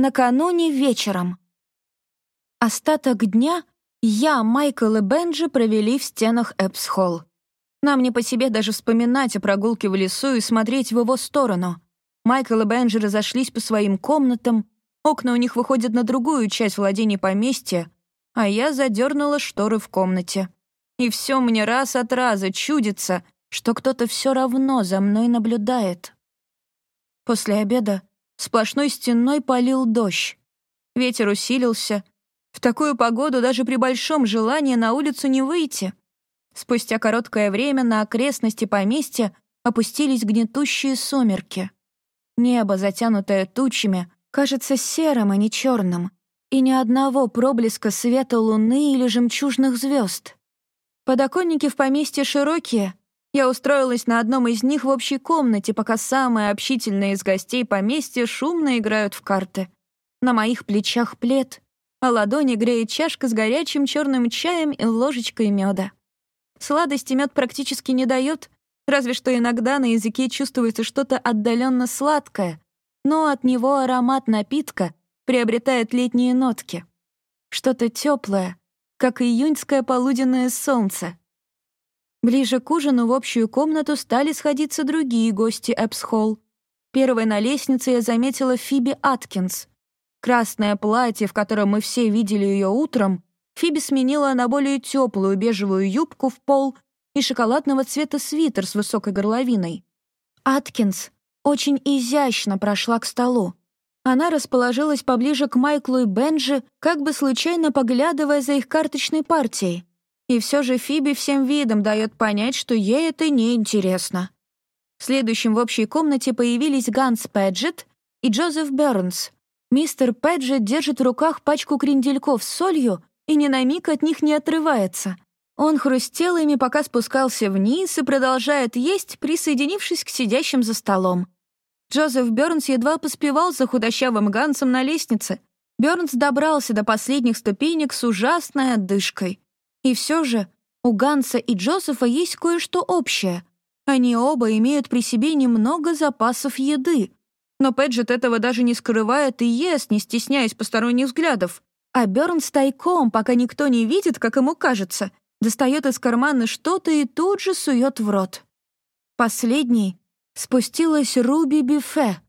Накануне вечером. Остаток дня я, Майкл и Бенджи провели в стенах Эпс-Холл. Нам не по себе даже вспоминать о прогулке в лесу и смотреть в его сторону. Майкл и Бенджи разошлись по своим комнатам, окна у них выходят на другую часть владений поместья, а я задернула шторы в комнате. И все мне раз от раза чудится, что кто-то все равно за мной наблюдает. После обеда Сплошной стеной полил дождь. Ветер усилился. В такую погоду даже при большом желании на улицу не выйти. Спустя короткое время на окрестности поместья опустились гнетущие сумерки. Небо, затянутое тучами, кажется серым, а не черным, и ни одного проблеска света луны или жемчужных звезд. Подоконники в поместье широкие, я устроилась на одном из них в общей комнате, пока самые общительные из гостей поместья шумно играют в карты. На моих плечах плед, а ладони греет чашка с горячим черным чаем и ложечкой меда. Сладости мед практически не дает, разве что иногда на языке чувствуется что-то отдаленно сладкое, но от него аромат напитка приобретает летние нотки. Что-то теплое, как июньское полуденное солнце, Ближе к ужину в общую комнату стали сходиться другие гости Эпсхолл. Первой на лестнице я заметила Фиби Аткинс. Красное платье, в котором мы все видели ее утром, Фиби сменила на более теплую бежевую юбку в пол и шоколадного цвета свитер с высокой горловиной. Аткинс очень изящно прошла к столу. Она расположилась поближе к Майклу и Бенджи, как бы случайно поглядывая за их карточной партией. И все же Фиби всем видом дает понять, что ей это неинтересно. Следующим в общей комнате появились Ганс Пэджетт и Джозеф Бернс. Мистер Пэджетт держит в руках пачку крендельков с солью и ни на миг от них не отрывается. Он хрустел ими, пока спускался вниз и продолжает есть, присоединившись к сидящим за столом. Джозеф Бернс едва поспевал за худощавым Гансом на лестнице. Бернс добрался до последних ступенек с ужасной отдышкой. И все же у Ганса и Джозефа есть кое-что общее. Они оба имеют при себе немного запасов еды. Но Пэджет этого даже не скрывает и ест, не стесняясь посторонних взглядов. А Бёрнс тайком, пока никто не видит, как ему кажется, достает из кармана что-то и тут же сует в рот. Последней спустилась Руби Бифе.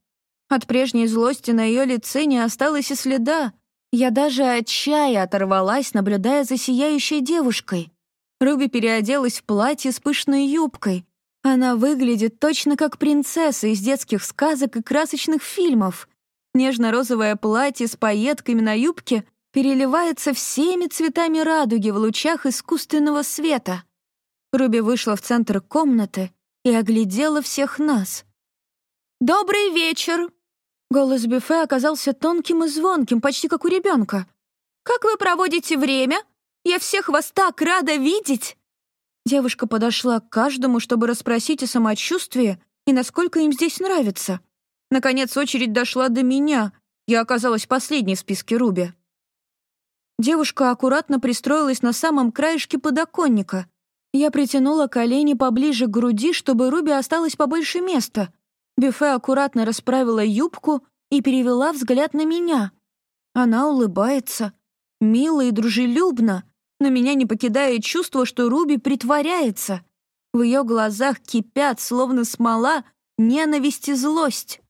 От прежней злости на ее лице не осталось и следа, я даже от чая оторвалась, наблюдая за сияющей девушкой. Руби переоделась в платье с пышной юбкой. Она выглядит точно как принцесса из детских сказок и красочных фильмов. Нежно-розовое платье с пайетками на юбке переливается всеми цветами радуги в лучах искусственного света. Руби вышла в центр комнаты и оглядела всех нас. «Добрый вечер!» Голос Бюфе оказался тонким и звонким, почти как у ребенка. «Как вы проводите время? Я всех вас так рада видеть!» Девушка подошла к каждому, чтобы расспросить о самочувствии и насколько им здесь нравится. Наконец очередь дошла до меня. Я оказалась последней в списке Руби. Девушка аккуратно пристроилась на самом краешке подоконника. Я притянула колени поближе к груди, чтобы Руби осталось побольше места. Бюфе аккуратно расправила юбку и перевела взгляд на меня. Она улыбается, мило и дружелюбно, но меня не покидает чувство, что Руби притворяется. В ее глазах кипят, словно смола, ненависть и злость.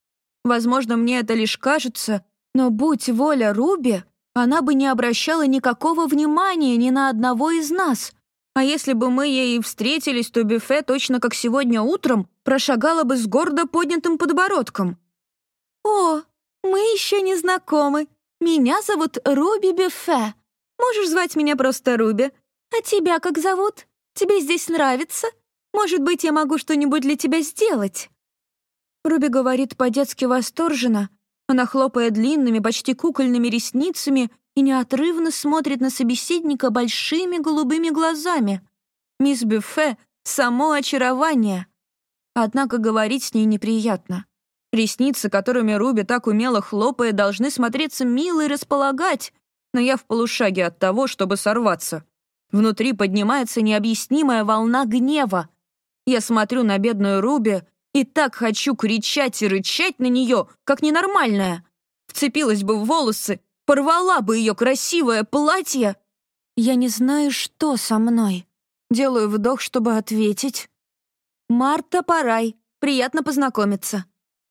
Возможно, мне это лишь кажется, но будь воля Руби, она бы не обращала никакого внимания ни на одного из нас. А если бы мы ей встретились, то Бюфе, точно как сегодня утром, прошагала бы с гордо поднятым подбородком. «О, мы еще не знакомы. Меня зовут Руби Бюфе. Можешь звать меня просто Руби. А тебя как зовут? Тебе здесь нравится? Может быть, я могу что-нибудь для тебя сделать?» Руби говорит по-детски восторженно. Она хлопает длинными, почти кукольными ресницами и неотрывно смотрит на собеседника большими голубыми глазами. Мисс Бюфе — само очарование. Однако говорить с ней неприятно. Ресницы, которыми Руби так умело хлопает, должны смотреться мило и располагать, но я в полушаге от того, чтобы сорваться. Внутри поднимается необъяснимая волна гнева. Я смотрю на бедную Руби и так хочу кричать и рычать на нее, как ненормальная. вцепилась бы в волосы, порвала бы ее красивое платье. Я не знаю, что со мной. Делаю вдох, чтобы ответить. «Марта Парай, приятно познакомиться».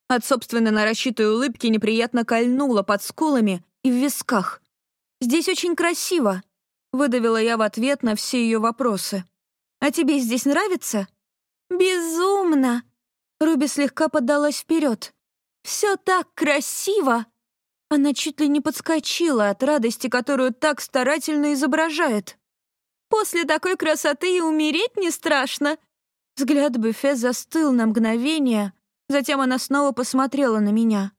От собственной нарочитой улыбки неприятно кольнула под скулами и в висках. «Здесь очень красиво», — выдавила я в ответ на все ее вопросы. «А тебе здесь нравится?» «Безумно!» Руби слегка поддалась вперед. «Все так красиво!» Она чуть ли не подскочила от радости, которую так старательно изображает. «После такой красоты и умереть не страшно!» Взгляд Буфе застыл на мгновение, затем она снова посмотрела на меня.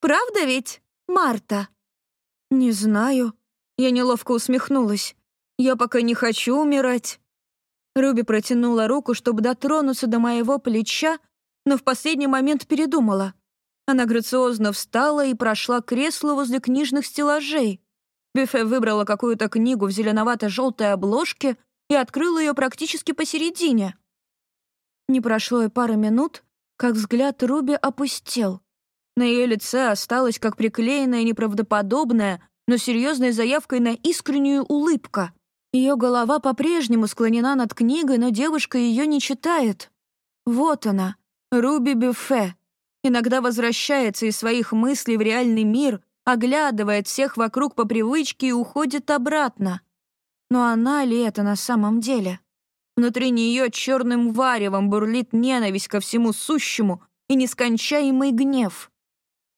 «Правда ведь, Марта?» «Не знаю». Я неловко усмехнулась. «Я пока не хочу умирать». Руби протянула руку, чтобы дотронуться до моего плеча, но в последний момент передумала. Она грациозно встала и прошла к креслу возле книжных стеллажей. Бюфе выбрала какую-то книгу в зеленовато-желтой обложке и открыла ее практически посередине. Не прошло и пары минут, как взгляд Руби опустел. На ее лице осталась как приклеенная неправдоподобная, но серьезной заявкой на искреннюю улыбка. Ее голова по-прежнему склонена над книгой, но девушка ее не читает. Вот она, Руби Бюфе. Иногда возвращается из своих мыслей в реальный мир, оглядывает всех вокруг по привычке и уходит обратно. Но она ли это на самом деле? Внутри нее черным варевом бурлит ненависть ко всему сущему и нескончаемый гнев.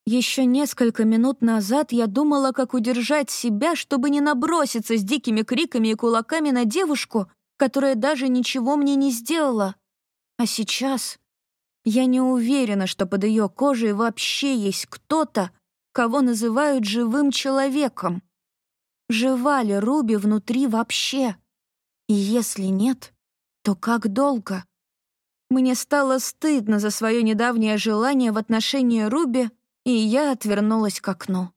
Еще несколько минут назад я думала, как удержать себя, чтобы не наброситься с дикими криками и кулаками на девушку, которая даже ничего мне не сделала. А сейчас я не уверена, что под ее кожей вообще есть кто-то, кого называют живым человеком. Жива ли Руби внутри вообще? И если нет, то как долго? Мне стало стыдно за свое недавнее желание в отношении Руби, и я отвернулась к окну.